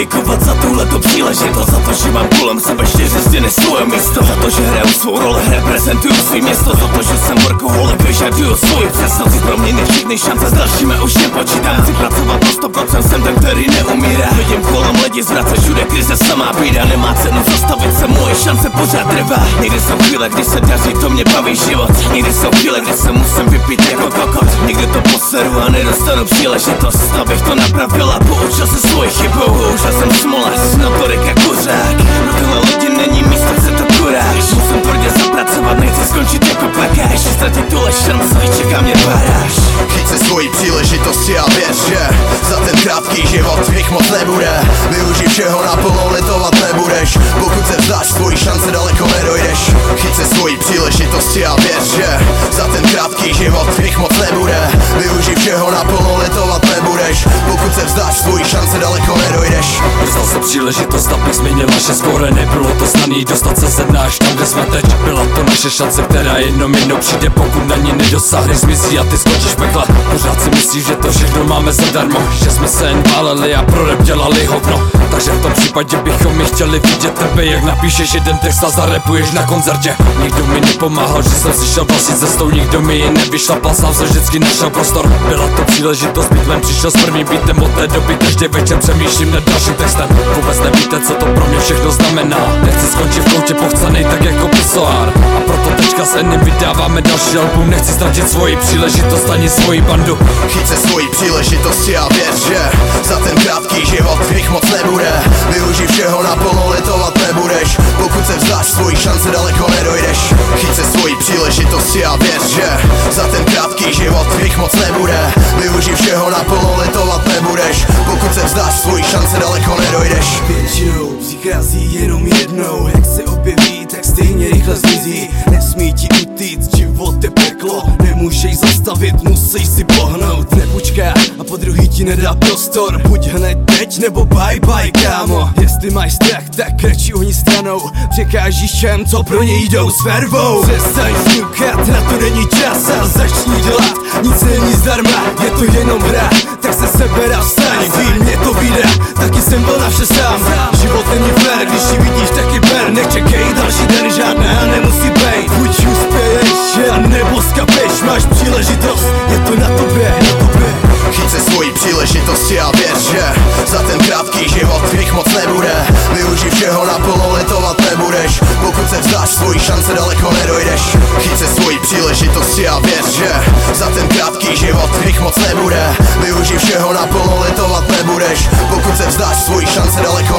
poděkovat za tuhleto příležitost Za to, že mám kolem sebe čtyři stěny svoje místo Za to, že hraju svou roli, reprezentuju svý město Za to, že jsem workoholik, vyžaduju svoji přesnost pro mě všechny šance s dalšími už nepočítám. Chci pracovat na 100%, jsem ten, který neumírá Lidi zvrace, všude krize samá bída Nemá cenu zastavit se, moje šance pořád trvá. Někdy jsou chvíle, kdy se daří, to mě baví život. Někdy jsou chvíle, kdy se musím vypít jako kokot. Někdy to poseru a nedostanu příležitost Abych to napravil a poučil se svoji chybu. Použil jsem smola, notorika kuřák. Na tyhle lidi není místo, chce to kuráž Musím tvrdě zapracovat, nechci skončit jako plakáš Ztratit tuhle šance, čeká mě baráž Chyť se svojí příležitosti a věř, že za ten krátký život jich moc nebude Všeho naplno, litovat nebudeš. Pokud se vzdáš, svojí šance daleko nedojdeš. Chyť se svojí příležitosti a věř, že za ten krátký život jich moc nebude příležitost, abych změnil naše skóre. Nebylo to znaný, dostat se se náš tam, kde jsme teď. Byla to naše šance, která jenom jednou přijde Pokud na ní nedosáhneš, zmizí. A ty skončíš pekla. Pořád si myslíš, že to všechno máme zadarmo. Že jsme se jen váleli a pro rap dělali hovno Takže v tom případě bychom mi chtěli vidět tebe Jak napíšeš jeden text a zarepuješ na koncertě. Nikdo mi nepomáhal, že jsem si šel vlastní cestou Nikdo mi ji nevyšlapal, sám jsem vždycky našel prostor. Byla to příležitost, ven přišel s prvním beatem Od té doby. Každý večer přemýšlím nad dalším textem nevíte, co to pro mě všechno znamená. Nechci skončit v koutě pochcanej tak jako pisoár. A proto teďka s Enem vydáváme další album. Nechci ztratit svoji příležitost ani svoji bandu. Chyť se svojí příležitosti a věř, že za ten krátký život jich moc nebude. Využij všeho naplno, litovat nebudeš život jich moc nebude. Využij všeho naplno, litovat nebudeš. Pokud se vzdáš, svojí šance daleko nedojdeš. Většinou přichází jenom jednou. Jak se objeví, tak stejně rychle zmizí. Nesmí ti utíct, život je peklo Nemůžeš zastavit, musíš si pohnout ti nedá prostor. Buď hned teď nebo bye bye kámo. Jestli máš strach, tak radši oni stranou. Překážíš všem, co pro ně jdou s vervou. Přestaň fňukat, na to není čas a začni dělat. Nic není zdarma, je to jenom hra. Tak se seber a vstaň, vím, mě to vyjde. Taky jsem byl na vše sám. Život není fér, když ji vidíš, taky ber Nečekej další den, žádná nemusí být. Buď uspěješ, nebo skapeš Máš příležitost, krátký život jich moc nebude. Využij všeho naplno, litovat nebudeš. Pokud se vzdáš, svojí šance daleko